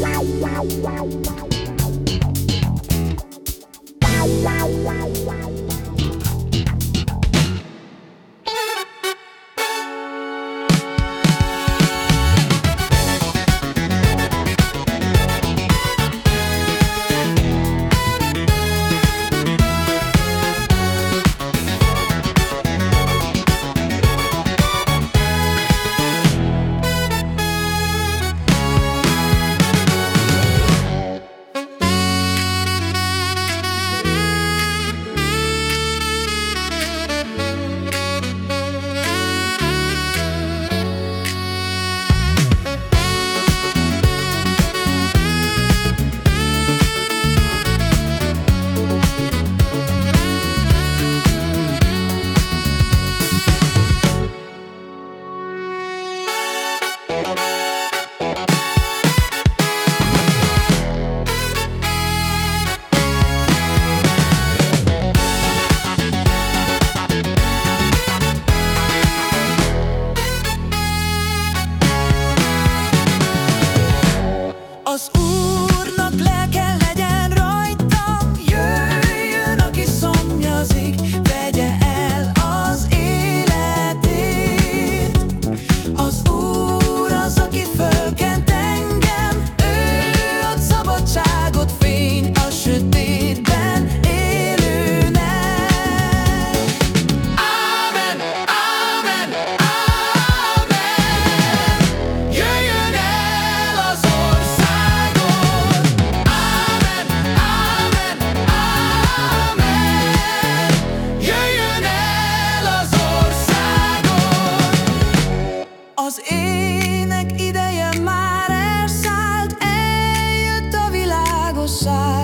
wow, wow, wow. wow Az ének ideje már elszállt, eljött a világosság.